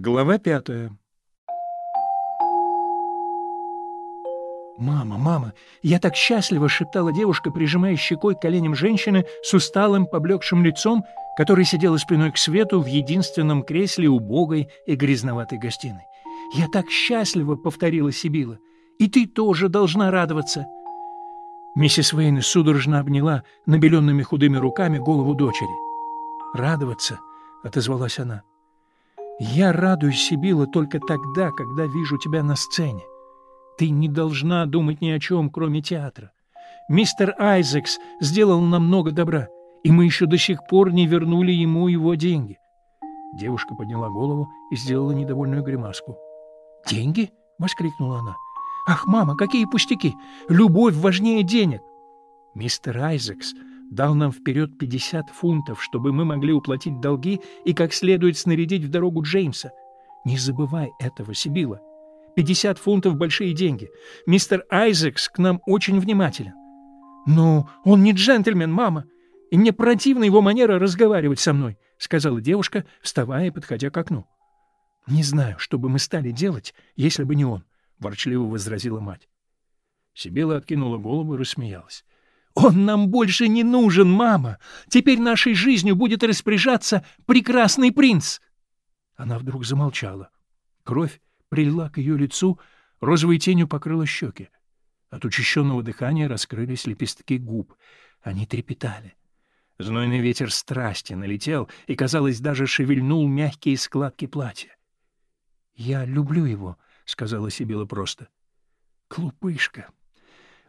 Глава пятая. «Мама, мама, я так счастлива!» — шептала девушка, прижимая щекой к коленям женщины с усталым, поблекшим лицом, которая сидела спиной к свету в единственном кресле убогой и грязноватой гостиной. «Я так счастлива!» — повторила Сибила. «И ты тоже должна радоваться!» Миссис Вейн судорожно обняла набеленными худыми руками голову дочери. «Радоваться!» — отозвалась она. «Я радуюсь, Сибила, только тогда, когда вижу тебя на сцене. Ты не должна думать ни о чем, кроме театра. Мистер Айзекс сделал нам много добра, и мы еще до сих пор не вернули ему его деньги». Девушка подняла голову и сделала недовольную гримаску. «Деньги?» — воскликнула она. «Ах, мама, какие пустяки! Любовь важнее денег!» Мистер Айзекс дал нам вперед 50 фунтов, чтобы мы могли уплатить долги и как следует снарядить в дорогу Джеймса. Не забывай этого, Сибила. 50 фунтов — большие деньги. Мистер Айзекс к нам очень внимателен. Но он не джентльмен, мама, и мне противна его манера разговаривать со мной, — сказала девушка, вставая и подходя к окну. — Не знаю, что бы мы стали делать, если бы не он, — ворчливо возразила мать. Сибила откинула голову и рассмеялась. «Он нам больше не нужен, мама! Теперь нашей жизнью будет распоряжаться прекрасный принц!» Она вдруг замолчала. Кровь прилила к ее лицу, розовой тенью покрыла щеки. От учащенного дыхания раскрылись лепестки губ. Они трепетали. Знойный ветер страсти налетел и, казалось, даже шевельнул мягкие складки платья. «Я люблю его», — сказала Сибила просто. «Глупышка,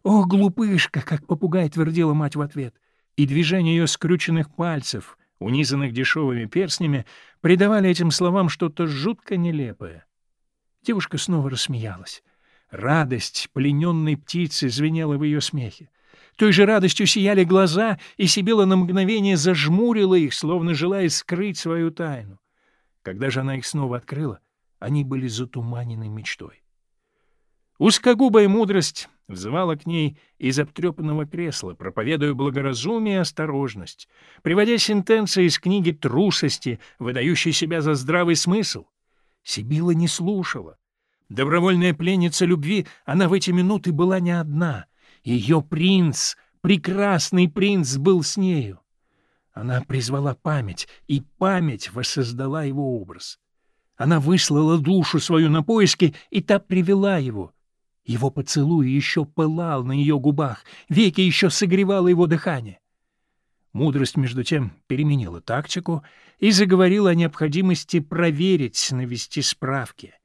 «О, глупышка!» — как попугай твердила мать в ответ. И движения ее скрюченных пальцев, унизанных дешевыми перстнями, придавали этим словам что-то жутко нелепое. Девушка снова рассмеялась. Радость плененной птицы звенела в ее смехе. Той же радостью сияли глаза, и Сибила на мгновение зажмурила их, словно желая скрыть свою тайну. Когда же она их снова открыла, они были затуманены мечтой. Узкогубая мудрость взывала к ней из обтрепанного кресла, проповедуя благоразумие и осторожность, приводя сентенции из книги трусости, выдающей себя за здравый смысл. Сибила не слушала. Добровольная пленница любви, она в эти минуты была не одна. Ее принц, прекрасный принц, был с нею. Она призвала память, и память воссоздала его образ. Она выслала душу свою на поиски, и та привела его — его поцелуй еще пылал на ее губах, веки еще согревало его дыхание. Мудрость, между тем, переменила тактику и заговорила о необходимости проверить, навести справки.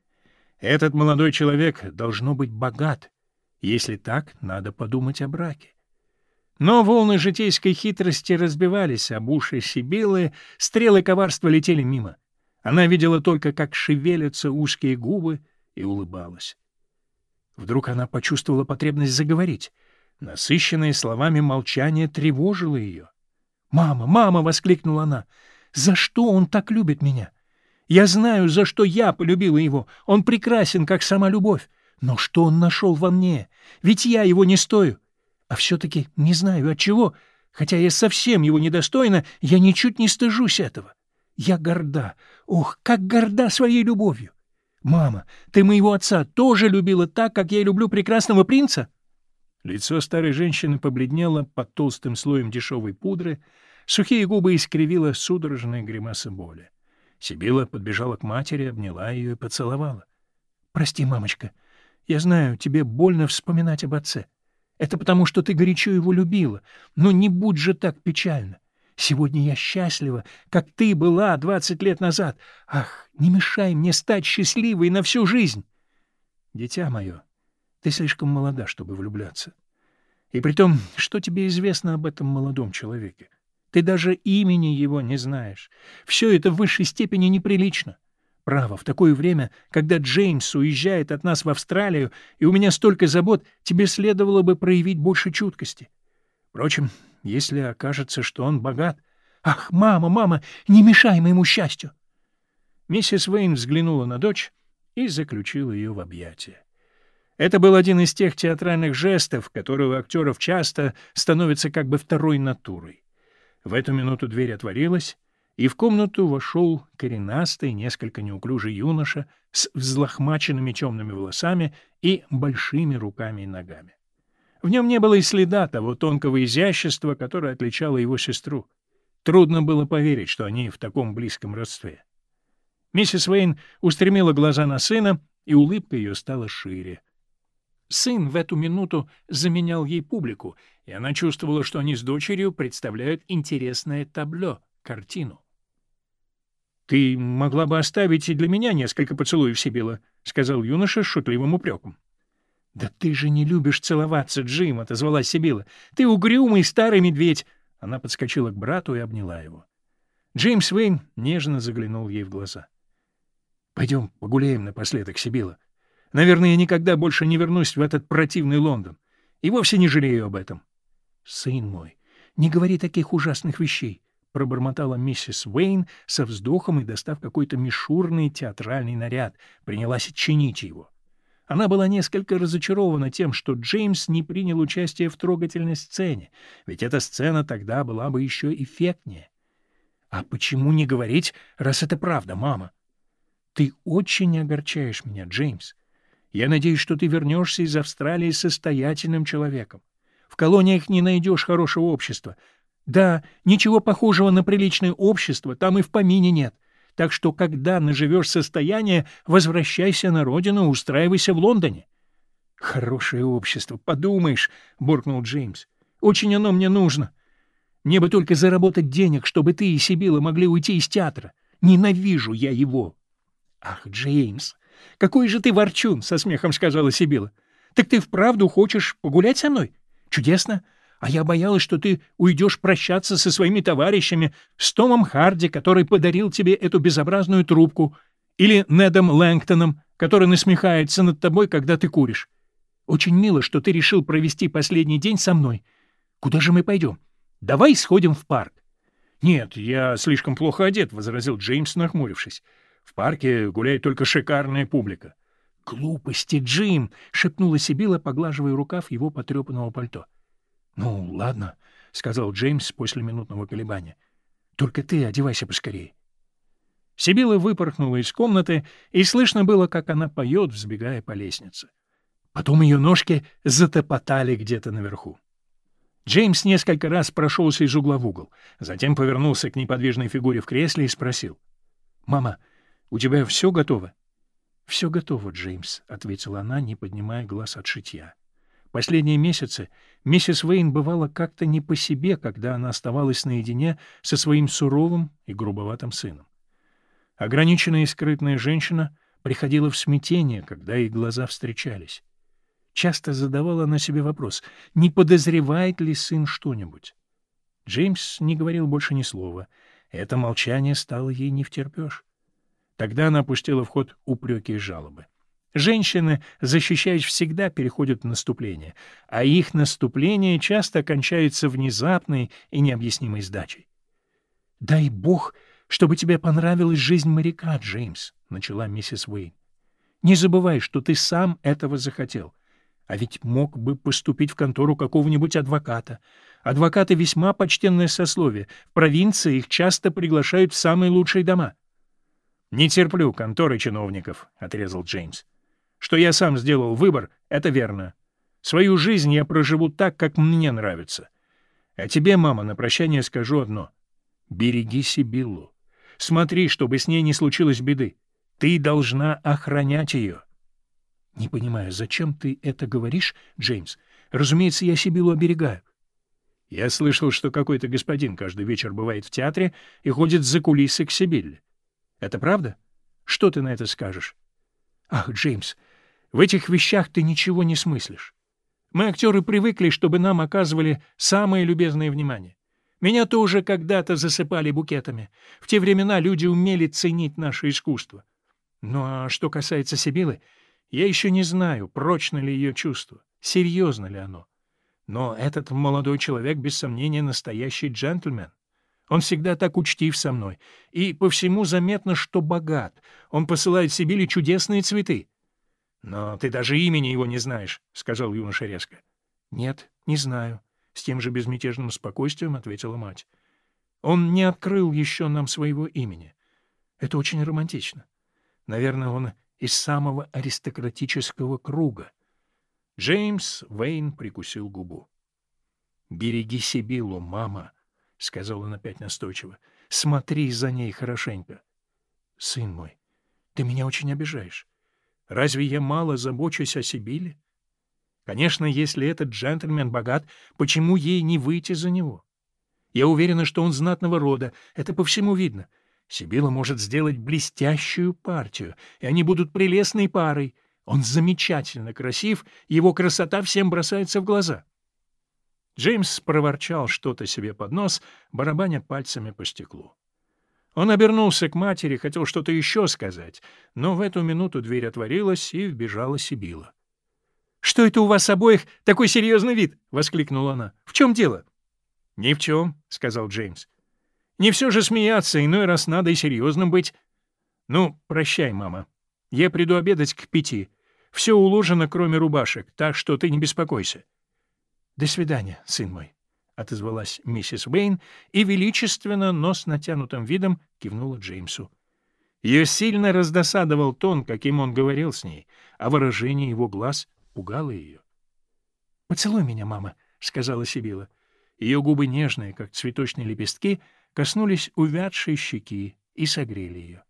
Этот молодой человек должно быть богат. Если так, надо подумать о браке. Но волны житейской хитрости разбивались об уши Сибилы, стрелы коварства летели мимо. Она видела только, как шевелятся узкие губы, и улыбалась. Вдруг она почувствовала потребность заговорить. Насыщенное словами молчание тревожило ее. «Мама, мама!» — воскликнула она. «За что он так любит меня? Я знаю, за что я полюбила его. Он прекрасен, как сама любовь. Но что он нашел во мне? Ведь я его не стою. А все-таки не знаю от чего, хотя я совсем его недостойна, я ничуть не стыжусь этого. Я горда, ох, как горда своей любовью. «Мама, ты моего отца тоже любила так, как я люблю прекрасного принца?» Лицо старой женщины побледнело под толстым слоем дешевой пудры, сухие губы искривила судорожная гримаса боли. Сибила подбежала к матери, обняла ее и поцеловала. «Прости, мамочка, я знаю, тебе больно вспоминать об отце. Это потому, что ты горячо его любила, но не будь же так печально. Сегодня я счастлива, как ты была двадцать лет назад. Ах, не мешай мне стать счастливой на всю жизнь. Дитя мое, ты слишком молода, чтобы влюбляться. И притом, что тебе известно об этом молодом человеке? Ты даже имени его не знаешь. Все это в высшей степени неприлично. Право, в такое время, когда Джеймс уезжает от нас в Австралию, и у меня столько забот, тебе следовало бы проявить больше чуткости. Впрочем, если окажется, что он богат... Ах, мама, мама, не мешай моему счастью! Миссис Вейн взглянула на дочь и заключила ее в объятия. Это был один из тех театральных жестов, которые у актеров часто становятся как бы второй натурой. В эту минуту дверь отворилась, и в комнату вошел коренастый, несколько неуклюжий юноша с взлохмаченными темными волосами и большими руками и ногами. В нем не было и следа того тонкого изящества, которое отличало его сестру. Трудно было поверить, что они в таком близком родстве. Миссис Уэйн устремила глаза на сына, и улыбка ее стала шире. Сын в эту минуту заменял ей публику, и она чувствовала, что они с дочерью представляют интересное табло, картину. «Ты могла бы оставить и для меня несколько поцелуев, Сибила», — сказал юноша с шутливым упреком. «Да ты же не любишь целоваться, Джим», — отозвалась Сибила. «Ты угрюмый старый медведь». Она подскочила к брату и обняла его. Джеймс Уэйн нежно заглянул ей в глаза. «Пойдем погуляем напоследок, Сибила. Наверное, я никогда больше не вернусь в этот противный Лондон. И вовсе не жалею об этом». «Сын мой, не говори таких ужасных вещей пробормотала миссис Уэйн со вздохом и, достав какой-то мишурный театральный наряд, принялась чинить его. Она была несколько разочарована тем, что Джеймс не принял участие в трогательной сцене, ведь эта сцена тогда была бы еще эффектнее. «А почему не говорить, раз это правда, мама?» «Ты очень огорчаешь меня, Джеймс. Я надеюсь, что ты вернешься из Австралии состоятельным человеком. В колониях не найдешь хорошего общества, да, ничего похожего на приличное общество там и в помине нет. Так что, когда наживешь состояние, возвращайся на родину, устраивайся в Лондоне. — Хорошее общество, подумаешь, — буркнул Джеймс. — Очень оно мне нужно. Мне бы только заработать денег, чтобы ты и Сибила могли уйти из театра. Ненавижу я его. — Ах, Джеймс, какой же ты ворчун, — со смехом сказала Сибила. — Так ты вправду хочешь погулять со мной? Чудесно. А я боялась, что ты уйдешь прощаться со своими товарищами, с Томом Харди, который подарил тебе эту безобразную трубку, или Недом Лэнгтоном, который насмехается над тобой, когда ты куришь. Очень мило, что ты решил провести последний день со мной. Куда же мы пойдем? Давай сходим в парк. — Нет, я слишком плохо одет, — возразил Джеймс, нахмурившись. — В парке гуляет только шикарная публика. — Глупости, Джим! — шепнула Сибила, поглаживая рукав его потрепанного пальто. — Ну, ладно, — сказал Джеймс после минутного колебания. — Только ты одевайся поскорее. Сибила выпорхнула из комнаты, и слышно было, как она поет, взбегая по лестнице. Потом ее ножки затопотали где-то наверху. Джеймс несколько раз прошелся из угла в угол, затем повернулся к неподвижной фигуре в кресле и спросил. — Мама, у тебя все готово? — Все готово, Джеймс, — ответила она, не поднимая глаз от шитья. Последние месяцы миссис Вейн бывала как-то не по себе, когда она оставалась наедине со своим суровым и грубоватым сыном. Ограниченная и скрытная женщина приходила в смятение, когда их глаза встречались. Часто задавала она себе вопрос, не подозревает ли сын что-нибудь. Джеймс не говорил больше ни слова. Это молчание стало ей не втерпешь. Тогда она опустила в ход упреки и жалобы. Женщины, защищаясь, всегда переходят в наступление, а их наступление часто кончается внезапной и необъяснимой сдачей. «Дай бог, чтобы тебе понравилась жизнь моряка, Джеймс», — начала миссис Уэйн. «Не забывай, что ты сам этого захотел. А ведь мог бы поступить в контору какого-нибудь адвоката. Адвокаты — весьма почтенное сословие. В провинции их часто приглашают в самые лучшие дома». «Не терплю конторы чиновников», — отрезал Джеймс. Что я сам сделал выбор, это верно. Свою жизнь я проживу так, как мне нравится. А тебе, мама, на прощание скажу одно. Береги Сибиллу. Смотри, чтобы с ней не случилось беды. Ты должна охранять ее. — Не понимаю, зачем ты это говоришь, Джеймс? Разумеется, я Сибиллу оберегаю. Я слышал, что какой-то господин каждый вечер бывает в театре и ходит за кулисы к Сибилле. Это правда? Что ты на это скажешь? Ах, Джеймс, в этих вещах ты ничего не смыслишь. Мы, актеры, привыкли, чтобы нам оказывали самое любезное внимание. Меня тоже когда-то засыпали букетами. В те времена люди умели ценить наше искусство. Ну а что касается Сибилы, я еще не знаю, прочно ли ее чувство, серьезно ли оно. Но этот молодой человек, без сомнения, настоящий джентльмен. Он всегда так учтив со мной, и по всему заметно, что богат. Он посылает Сибили чудесные цветы. «Но ты даже имени его не знаешь», — сказал юноша резко. «Нет, не знаю», — с тем же безмятежным спокойствием ответила мать. Он не открыл еще нам своего имени. Это очень романтично. Наверное, он из самого аристократического круга. Джеймс Вейн прикусил губу. «Береги Сибилу, мама», — сказал он опять настойчиво. «Смотри за ней хорошенько». «Сын мой, ты меня очень обижаешь. Разве я мало забочусь о Сибиле? Конечно, если этот джентльмен богат, почему ей не выйти за него? Я уверена, что он знатного рода, это по всему видно. Сибила может сделать блестящую партию, и они будут прелестной парой. Он замечательно красив, его красота всем бросается в глаза. Джеймс проворчал что-то себе под нос, барабаня пальцами по стеклу. Он обернулся к матери, хотел что-то еще сказать, но в эту минуту дверь отворилась, и вбежала Сибила. «Что это у вас обоих такой серьезный вид?» — воскликнула она. «В чем дело?» «Ни в чем», — сказал Джеймс. «Не все же смеяться, иной раз надо и серьезным быть. Ну, прощай, мама. Я приду обедать к пяти. Все уложено, кроме рубашек, так что ты не беспокойся». «До свидания, сын мой», — отозвалась миссис Уэйн и величественно, но с натянутым видом кивнула Джеймсу. Ее сильно раздосадовал тон, каким он говорил с ней, а выражение его глаз пугало ее. — Поцелуй меня, мама, — сказала Сибила. Ее губы нежные, как цветочные лепестки, коснулись увядшей щеки и согрели ее.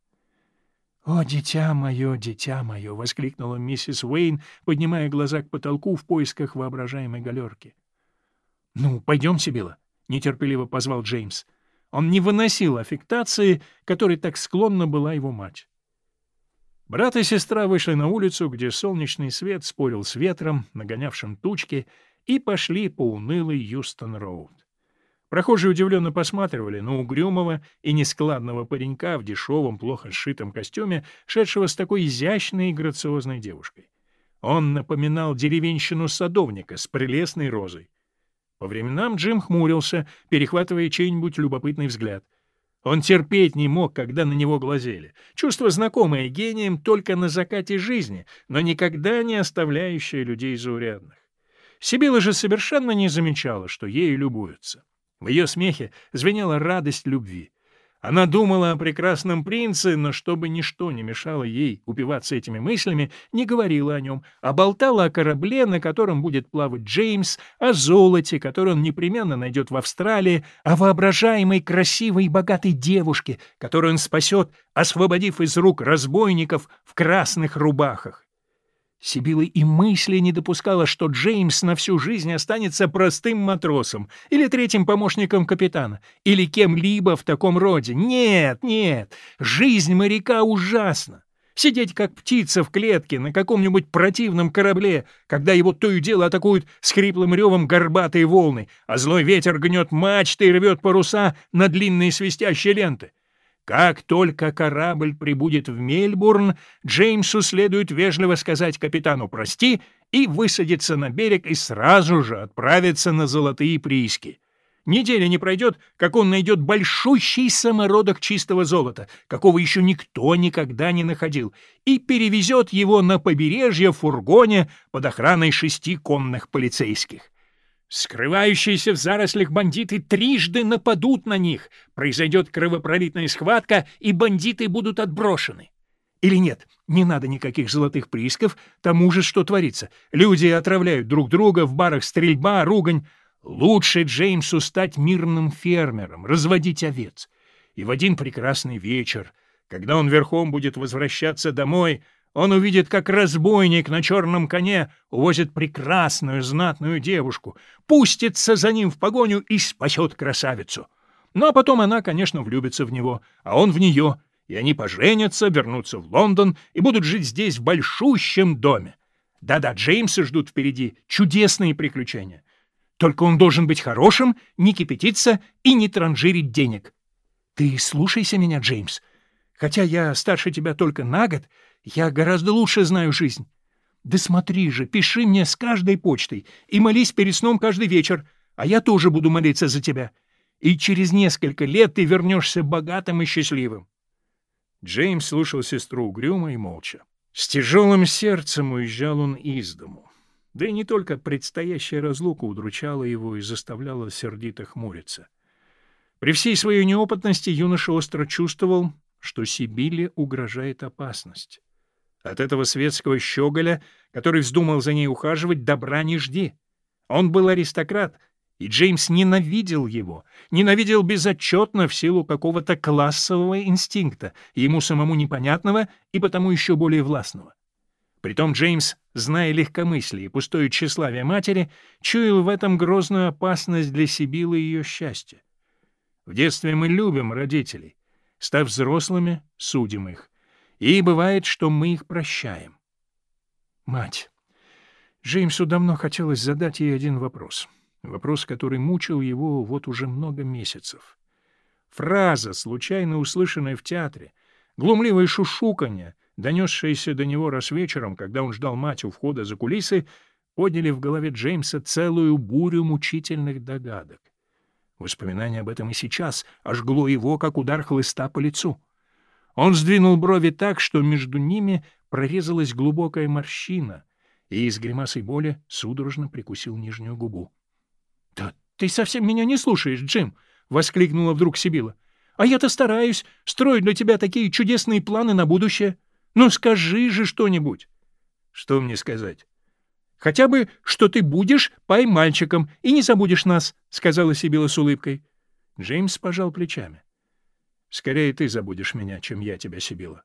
«О, дитя мое, дитя мое!» — воскликнула миссис Уэйн, поднимая глаза к потолку в поисках воображаемой галерки. «Ну, пойдем, Сибила!» — нетерпеливо позвал Джеймс. Он не выносил аффектации, которой так склонна была его мать. Брат и сестра вышли на улицу, где солнечный свет спорил с ветром, нагонявшим тучки, и пошли по унылой Юстон-Роуд. Прохожие удивленно посматривали на угрюмого и нескладного паренька в дешевом, плохо сшитом костюме, шедшего с такой изящной и грациозной девушкой. Он напоминал деревенщину садовника с прелестной розой. По временам Джим хмурился, перехватывая чей-нибудь любопытный взгляд. Он терпеть не мог, когда на него глазели. Чувство, знакомое гением только на закате жизни, но никогда не оставляющее людей заурядных. Сибила же совершенно не замечала, что ею любуются. В ее смехе звенела радость любви. Она думала о прекрасном принце, но чтобы ничто не мешало ей упиваться этими мыслями, не говорила о нем, а болтала о корабле, на котором будет плавать Джеймс, о золоте, которое он непременно найдет в Австралии, о воображаемой красивой и богатой девушке, которую он спасет, освободив из рук разбойников в красных рубахах. Сибила и мысли не допускала, что Джеймс на всю жизнь останется простым матросом или третьим помощником капитана, или кем-либо в таком роде. Нет, нет, жизнь моряка ужасна. Сидеть как птица в клетке на каком-нибудь противном корабле, когда его то и дело атакуют с хриплым ревом горбатые волны, а злой ветер гнет мачты и рвет паруса на длинные свистящие ленты. Как только корабль прибудет в Мельбурн, Джеймсу следует вежливо сказать капитану «прости» и высадиться на берег и сразу же отправиться на золотые прииски. Неделя не пройдет, как он найдет большущий самородок чистого золота, какого еще никто никогда не находил, и перевезет его на побережье в фургоне под охраной шести конных полицейских. Скрывающиеся в зарослях бандиты трижды нападут на них, произойдет кровопролитная схватка, и бандиты будут отброшены. Или нет, не надо никаких золотых приисков, тому же что творится. Люди отравляют друг друга, в барах стрельба, ругань. Лучше Джеймсу стать мирным фермером, разводить овец. И в один прекрасный вечер, когда он верхом будет возвращаться домой, он увидит, как разбойник на черном коне увозит прекрасную знатную девушку, пустится за ним в погоню и спасет красавицу. Ну а потом она, конечно, влюбится в него, а он в нее, и они поженятся, вернутся в Лондон и будут жить здесь в большущем доме. Да-да, Джеймса ждут впереди чудесные приключения. Только он должен быть хорошим, не кипятиться и не транжирить денег. Ты слушайся меня, Джеймс. Хотя я старше тебя только на год, я гораздо лучше знаю жизнь. Да смотри же, пиши мне с каждой почтой и молись перед сном каждый вечер, а я тоже буду молиться за тебя. И через несколько лет ты вернешься богатым и счастливым. Джеймс слушал сестру угрюмо и молча. С тяжелым сердцем уезжал он из дому. Да и не только предстоящая разлука удручала его и заставляла сердито хмуриться. При всей своей неопытности юноша остро чувствовал, что Сибиле угрожает опасность. От этого светского щеголя, который вздумал за ней ухаживать, добра не жди. Он был аристократ, и Джеймс ненавидел его, ненавидел безотчетно в силу какого-то классового инстинкта, ему самому непонятного и потому еще более властного. Притом Джеймс, зная легкомыслие и пустое тщеславие матери, чуял в этом грозную опасность для Сибилы и ее счастья. В детстве мы любим родителей, став взрослыми, судим их. И бывает, что мы их прощаем. Мать. Джеймсу давно хотелось задать ей один вопрос. Вопрос, который мучил его вот уже много месяцев. Фраза, случайно услышанная в театре, глумливое шушуканье, донесшееся до него раз вечером, когда он ждал мать у входа за кулисы, подняли в голове Джеймса целую бурю мучительных догадок. Воспоминание об этом и сейчас ожгло его, как удар хлыста по лицу. Он сдвинул брови так, что между ними прорезалась глубокая морщина, и из гримасой боли судорожно прикусил нижнюю губу. — Да ты совсем меня не слушаешь, Джим! — воскликнула вдруг Сибила. — А я-то стараюсь строить для тебя такие чудесные планы на будущее. Ну скажи же что-нибудь! — Что мне сказать? — Хотя бы, что ты будешь пай-мальчиком и не забудешь нас, — сказала Сибила с улыбкой. Джеймс пожал плечами. — Скорее ты забудешь меня, чем я тебя, Сибила.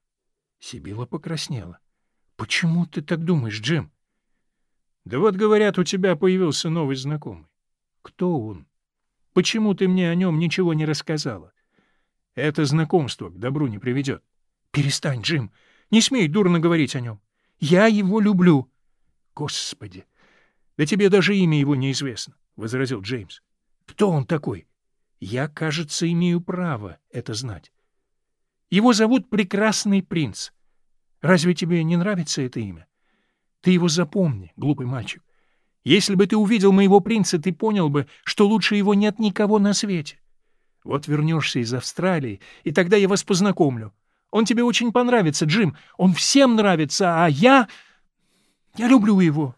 Сибила покраснела. — Почему ты так думаешь, Джим? — Да вот, говорят, у тебя появился новый знакомый. Кто он? Почему ты мне о нем ничего не рассказала? Это знакомство к добру не приведет. — Перестань, Джим. Не смей дурно говорить о нем. Я его люблю. — Господи! Да тебе даже имя его неизвестно, — возразил Джеймс. — Кто он такой? Я, кажется, имею право это знать. Его зовут Прекрасный принц. Разве тебе не нравится это имя? Ты его запомни, глупый мальчик. Если бы ты увидел моего принца, ты понял бы, что лучше его нет никого на свете. Вот вернешься из Австралии, и тогда я вас познакомлю. Он тебе очень понравится, Джим. Он всем нравится, а я... Я люблю его.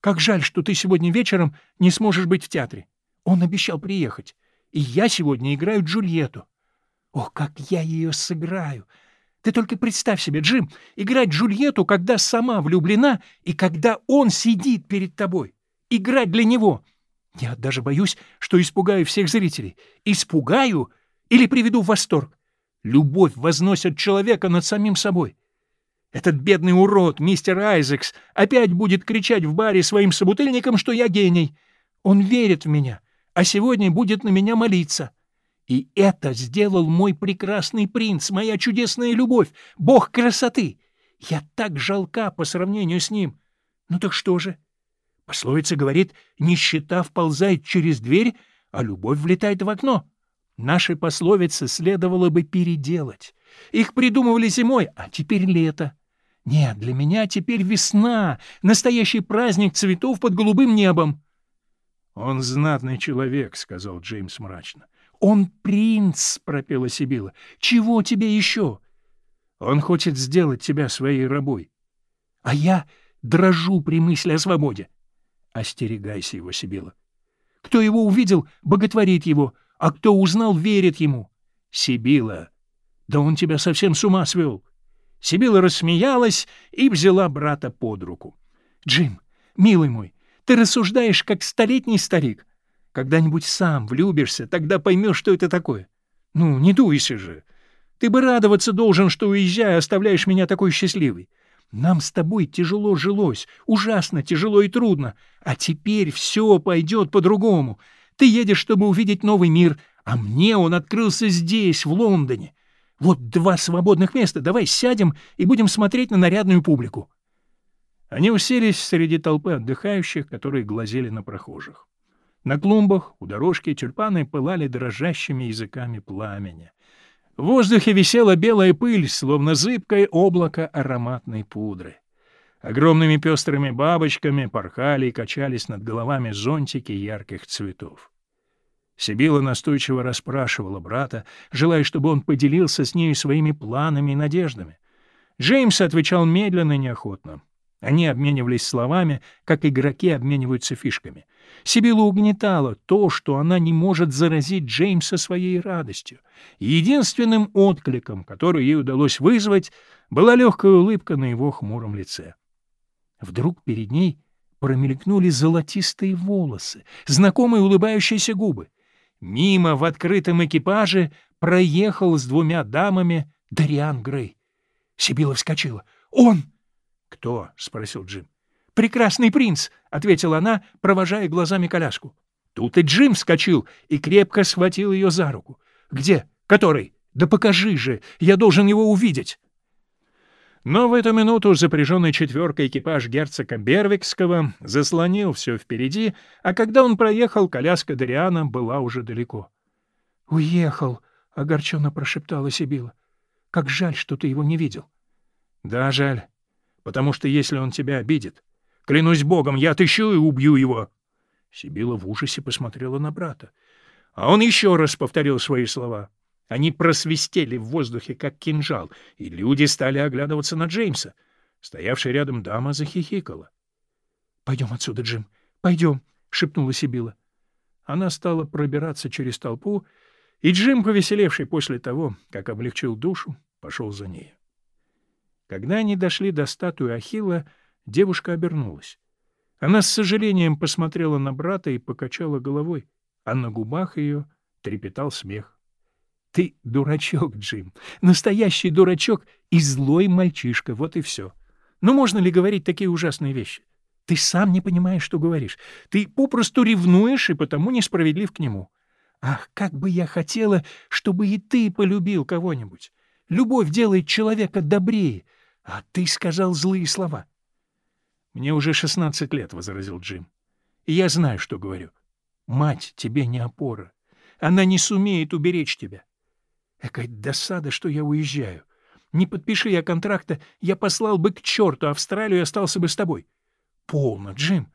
Как жаль, что ты сегодня вечером не сможешь быть в театре. Он обещал приехать. И я сегодня играю Джульетту. Ох, как я ее сыграю! Ты только представь себе, Джим, играть Джульетту, когда сама влюблена и когда он сидит перед тобой играть для него. Я даже боюсь, что испугаю всех зрителей. Испугаю или приведу в восторг. Любовь возносит человека над самим собой. Этот бедный урод, мистер Айзекс, опять будет кричать в баре своим собутыльникам, что я гений. Он верит в меня, а сегодня будет на меня молиться. И это сделал мой прекрасный принц, моя чудесная любовь, бог красоты. Я так жалка по сравнению с ним. Ну так что же? Пословица говорит, нищета вползает через дверь, а любовь влетает в окно. Наши пословицы следовало бы переделать. Их придумывали зимой, а теперь лето. Нет, для меня теперь весна, настоящий праздник цветов под голубым небом. — Он знатный человек, — сказал Джеймс мрачно. — Он принц, — пропела Сибила. — Чего тебе еще? — Он хочет сделать тебя своей рабой. — А я дрожу при мысли о свободе. Остерегайся его, Сибила. Кто его увидел, боготворит его, а кто узнал, верит ему. Сибила, да он тебя совсем с ума свел. Сибила рассмеялась и взяла брата под руку. — Джим, милый мой, ты рассуждаешь, как столетний старик. Когда-нибудь сам влюбишься, тогда поймешь, что это такое. Ну, не дуйся же. Ты бы радоваться должен, что, уезжая, оставляешь меня такой счастливой. Нам с тобой тяжело жилось, ужасно тяжело и трудно, а теперь все пойдет по-другому. Ты едешь, чтобы увидеть новый мир, а мне он открылся здесь, в Лондоне. Вот два свободных места, давай сядем и будем смотреть на нарядную публику. Они уселись среди толпы отдыхающих, которые глазели на прохожих. На клумбах у дорожки тюльпаны пылали дрожащими языками пламени. В воздухе висела белая пыль, словно зыбкое облако ароматной пудры. Огромными пестрыми бабочками порхали и качались над головами зонтики ярких цветов. Сибила настойчиво расспрашивала брата, желая, чтобы он поделился с нею своими планами и надеждами. Джеймс отвечал медленно и неохотно. Они обменивались словами, как игроки обмениваются фишками. Сибилу угнетало то, что она не может заразить Джеймса своей радостью. Единственным откликом, который ей удалось вызвать, была легкая улыбка на его хмуром лице. Вдруг перед ней промелькнули золотистые волосы, знакомые улыбающиеся губы. Мимо в открытом экипаже проехал с двумя дамами Дариан Грей. Сибила вскочила. «Он!» «Кто?» — спросил Джим. «Прекрасный принц!» — ответила она, провожая глазами коляску. Тут и Джим вскочил и крепко схватил ее за руку. «Где? Который? Да покажи же! Я должен его увидеть!» Но в эту минуту запряженный четверкой экипаж герцога Бервикского заслонил все впереди, а когда он проехал, коляска Дариана была уже далеко. «Уехал!» — огорченно прошептала Сибила. «Как жаль, что ты его не видел». «Да, жаль потому что если он тебя обидит, клянусь богом, я отыщу и убью его. Сибила в ужасе посмотрела на брата. А он еще раз повторил свои слова. Они просвистели в воздухе, как кинжал, и люди стали оглядываться на Джеймса. Стоявшая рядом дама захихикала. — Пойдем отсюда, Джим, пойдем, — шепнула Сибила. Она стала пробираться через толпу, и Джим, повеселевший после того, как облегчил душу, пошел за ней. Когда они дошли до статуи Ахилла, девушка обернулась. Она с сожалением посмотрела на брата и покачала головой, а на губах ее трепетал смех. — Ты дурачок, Джим, настоящий дурачок и злой мальчишка, вот и все. Но можно ли говорить такие ужасные вещи? Ты сам не понимаешь, что говоришь. Ты попросту ревнуешь и потому несправедлив к нему. Ах, как бы я хотела, чтобы и ты полюбил кого-нибудь. Любовь делает человека добрее, — А ты сказал злые слова. — Мне уже шестнадцать лет, — возразил Джим. — И я знаю, что говорю. Мать тебе не опора. Она не сумеет уберечь тебя. Какая досада, что я уезжаю. Не подпиши я контракта, я послал бы к черту Австралию и остался бы с тобой. Полно, Джим.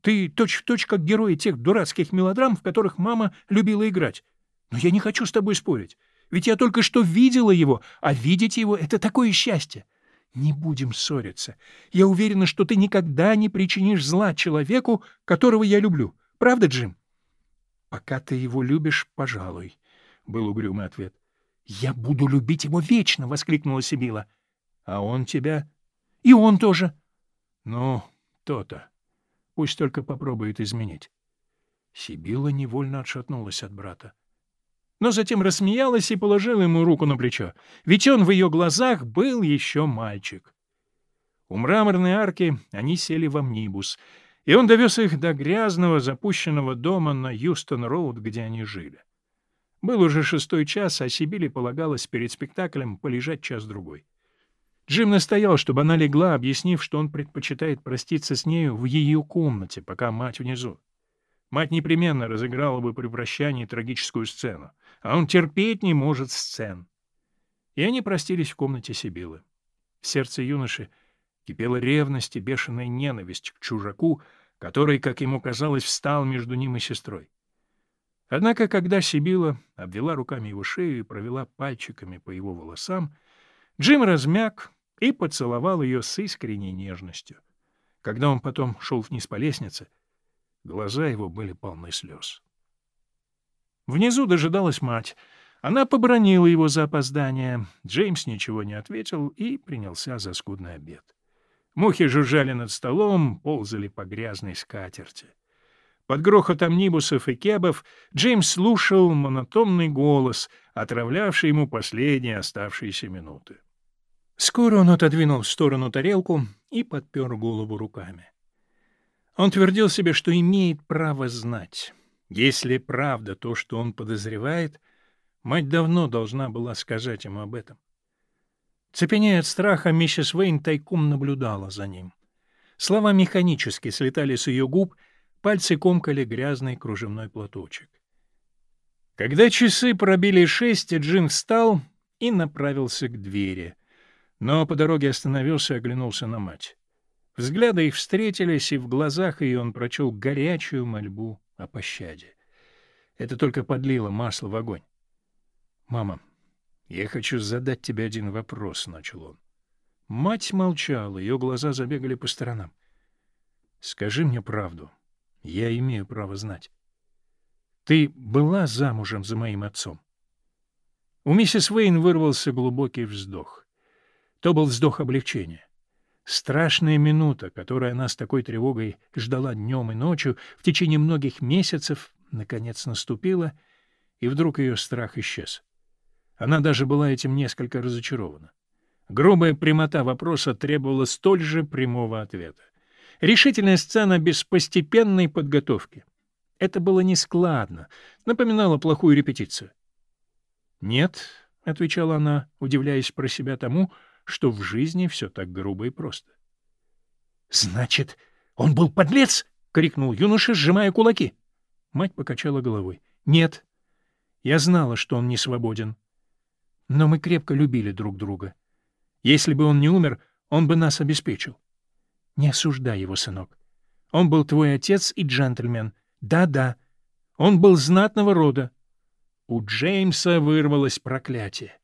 Ты точь-в-точь точь как герои тех дурацких мелодрам, в которых мама любила играть. Но я не хочу с тобой спорить. Ведь я только что видела его, а видеть его — это такое счастье. Не будем ссориться. Я уверена, что ты никогда не причинишь зла человеку, которого я люблю. Правда, Джим? — Пока ты его любишь, пожалуй, — был угрюмый ответ. — Я буду любить его вечно! — воскликнула Сибила. — А он тебя? — И он тоже. — Ну, то-то. Пусть только попробует изменить. Сибила невольно отшатнулась от брата но затем рассмеялась и положила ему руку на плечо, ведь он в ее глазах был еще мальчик. У мраморной арки они сели в амнибус, и он довез их до грязного запущенного дома на Юстон-Роуд, где они жили. Был уже шестой час, а Сибили полагалось перед спектаклем полежать час-другой. Джим настоял, чтобы она легла, объяснив, что он предпочитает проститься с нею в ее комнате, пока мать внизу. Мать непременно разыграла бы при прощании трагическую сцену а он терпеть не может сцен. И они простились в комнате Сибилы. В сердце юноши кипела ревность и бешеная ненависть к чужаку, который, как ему казалось, встал между ним и сестрой. Однако, когда Сибила обвела руками его шею и провела пальчиками по его волосам, Джим размяк и поцеловал ее с искренней нежностью. Когда он потом шел вниз по лестнице, глаза его были полны слез. Внизу дожидалась мать. Она побронила его за опоздание. Джеймс ничего не ответил и принялся за скудный обед. Мухи жужжали над столом, ползали по грязной скатерти. Под грохот амнибусов и кебов Джеймс слушал монотонный голос, отравлявший ему последние оставшиеся минуты. Скоро он отодвинул в сторону тарелку и подпер голову руками. Он твердил себе, что имеет право знать. Если правда то, что он подозревает, мать давно должна была сказать ему об этом. Цепенея от страха, миссис Вейн тайком наблюдала за ним. Слова механически слетали с ее губ, пальцы комкали грязный кружевной платочек. Когда часы пробили шесть, Джин встал и направился к двери, но по дороге остановился и оглянулся на мать. Взгляды их встретились, и в глазах ее он прочел горячую мольбу о пощаде. Это только подлило масло в огонь. — Мама, я хочу задать тебе один вопрос, — начал он. Мать молчала, ее глаза забегали по сторонам. «Скажи мне правду. Я имею право знать. Ты была замужем за моим отцом?» У миссис Уэйн вырвался глубокий вздох. То был вздох облегчения. Страшная минута, которую она с такой тревогой ждала днем и ночью, в течение многих месяцев, наконец наступила, и вдруг ее страх исчез. Она даже была этим несколько разочарована. Грубая прямота вопроса требовала столь же прямого ответа. Решительная сцена без постепенной подготовки. Это было нескладно, напоминало плохую репетицию. «Нет», — отвечала она, удивляясь про себя тому, — что в жизни все так грубо и просто. — Значит, он был подлец? — крикнул юноша, сжимая кулаки. Мать покачала головой. — Нет. Я знала, что он не свободен. Но мы крепко любили друг друга. Если бы он не умер, он бы нас обеспечил. Не осуждай его, сынок. Он был твой отец и джентльмен. Да-да. Он был знатного рода. У Джеймса вырвалось проклятие.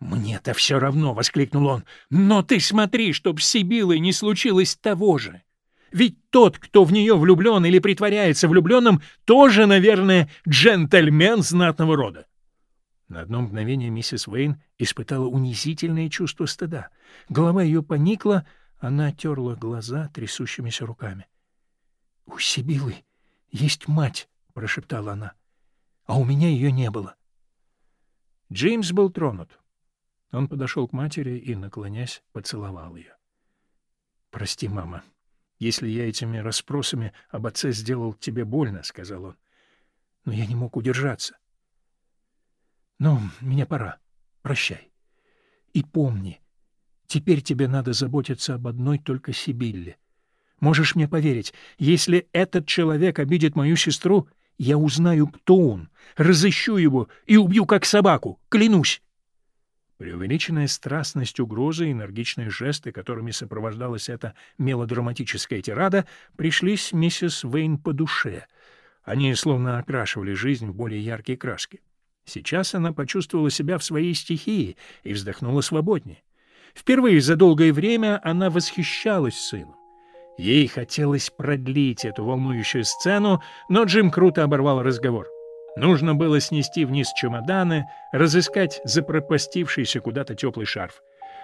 «Мне-то все равно!» — воскликнул он. «Но ты смотри, чтоб с Сибилой не случилось того же! Ведь тот, кто в нее влюблен или притворяется влюбленным, тоже, наверное, джентльмен знатного рода!» На одно мгновение миссис Уэйн испытала унизительное чувство стыда. Голова ее поникла, она терла глаза трясущимися руками. — У Сибилы есть мать, — прошептала она, — а у меня ее не было. Джеймс был тронут. Он подошел к матери и, наклонясь, поцеловал ее. — Прости, мама, если я этими расспросами об отце сделал тебе больно, — сказал он. — Но я не мог удержаться. — Ну, мне пора. Прощай. И помни, теперь тебе надо заботиться об одной только Сибилле. Можешь мне поверить, если этот человек обидит мою сестру, я узнаю, кто он, разыщу его и убью как собаку, клянусь. Преувеличенная страстность угрозы и энергичные жесты, которыми сопровождалась эта мелодраматическая тирада, пришлись миссис Вейн по душе. Они словно окрашивали жизнь в более яркие краски. Сейчас она почувствовала себя в своей стихии и вздохнула свободнее. Впервые за долгое время она восхищалась сыном. Ей хотелось продлить эту волнующую сцену, но Джим круто оборвал разговор. Нужно было снести вниз чемоданы, разыскать запропастившийся куда-то теплый шарф.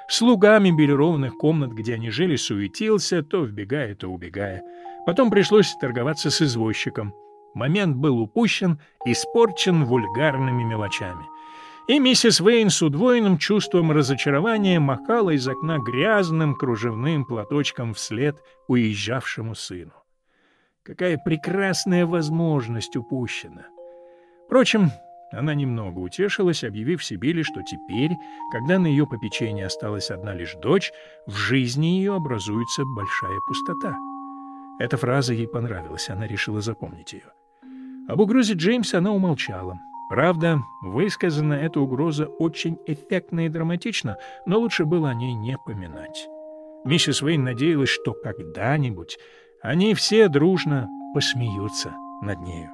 Слуга мебелированных комнат, где они жили, суетился, то вбегая, то убегая. Потом пришлось торговаться с извозчиком. Момент был упущен, испорчен вульгарными мелочами. И миссис Вейн с удвоенным чувством разочарования махала из окна грязным кружевным платочком вслед уезжавшему сыну. Какая прекрасная возможность упущена! Впрочем, она немного утешилась, объявив Сибили, что теперь, когда на ее попечении осталась одна лишь дочь, в жизни ее образуется большая пустота. Эта фраза ей понравилась, она решила запомнить ее. Об угрозе Джеймса она умолчала. Правда, высказана эта угроза очень эффектно и драматично, но лучше было о ней не поминать. Миссис Уэйн надеялась, что когда-нибудь они все дружно посмеются над нею.